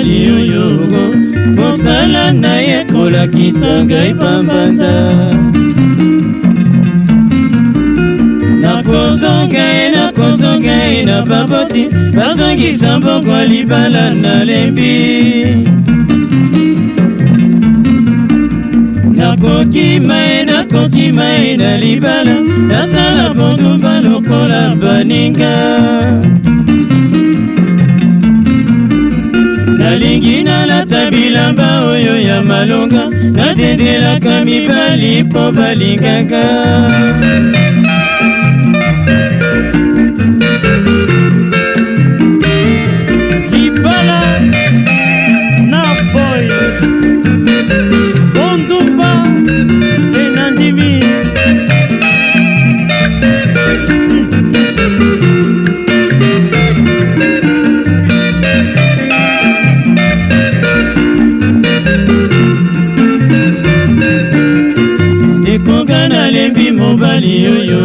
mobali oyogo mosala na ye kolakisa ngai pambanda nakozonga ye nakozonga ye na baboti bazongisa mbongo libala nalembi nakokima ye nakokima ye na libala nasala bondumba lokola baninga nalingi nalata bilamba oyo ya malonga natendelaka mibali mpo balingaka mobali oyo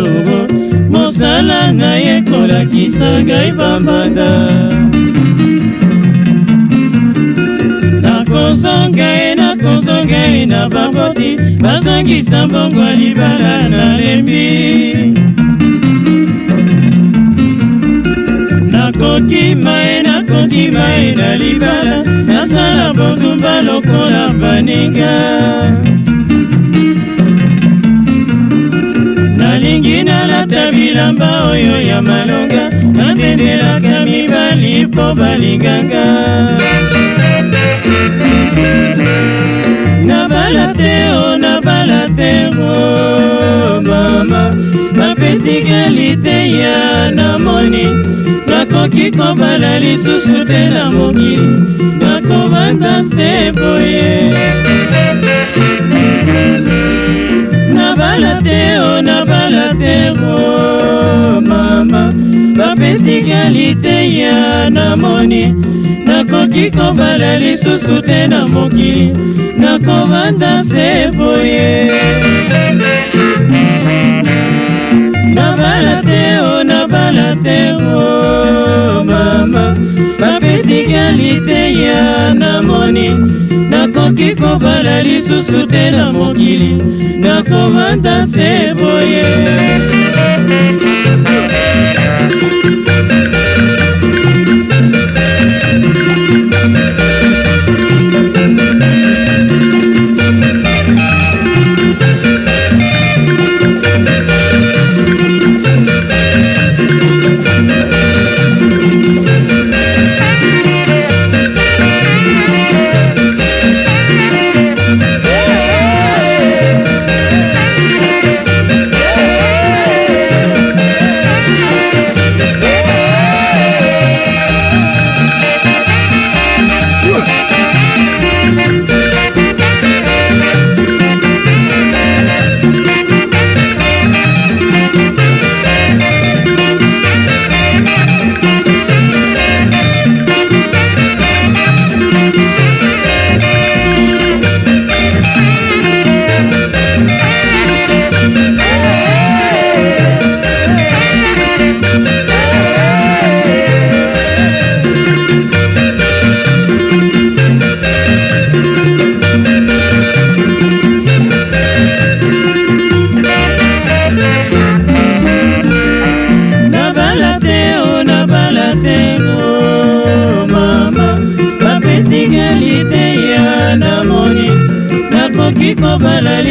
mosala na ye kolakisa ngai bambanda nakozonga ye nakozonga ye na bangoti bazongisa mbongo libala nalembi nakokima ye nakokima ye na libala nasala bondumba lokola baninga bilamba oyo ya malonga natendelaka mibali mpo balinganga nabala te o nabala te o mama bapesi kalite ya namoni nakoki kobala lisusu te na mokili nakobanda se boye nabala te o nabala te o bapesi kalite ya namoni nakoki kobala lisusu te na mokili nakovanda se boye nabala te o nabala te o mama bapesi kalite ya namoni nakoki kobala lisusu te na mokili nakovanda se boye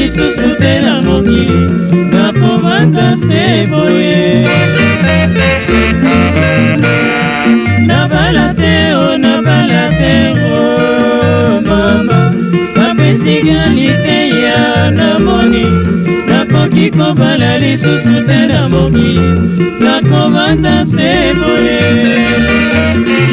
lisusu te na mokili nakovanda se boye nabala te o nabala te o mama bapesikali te ya namoni nakoki kobala lisusu te na mokili nakovanda se boye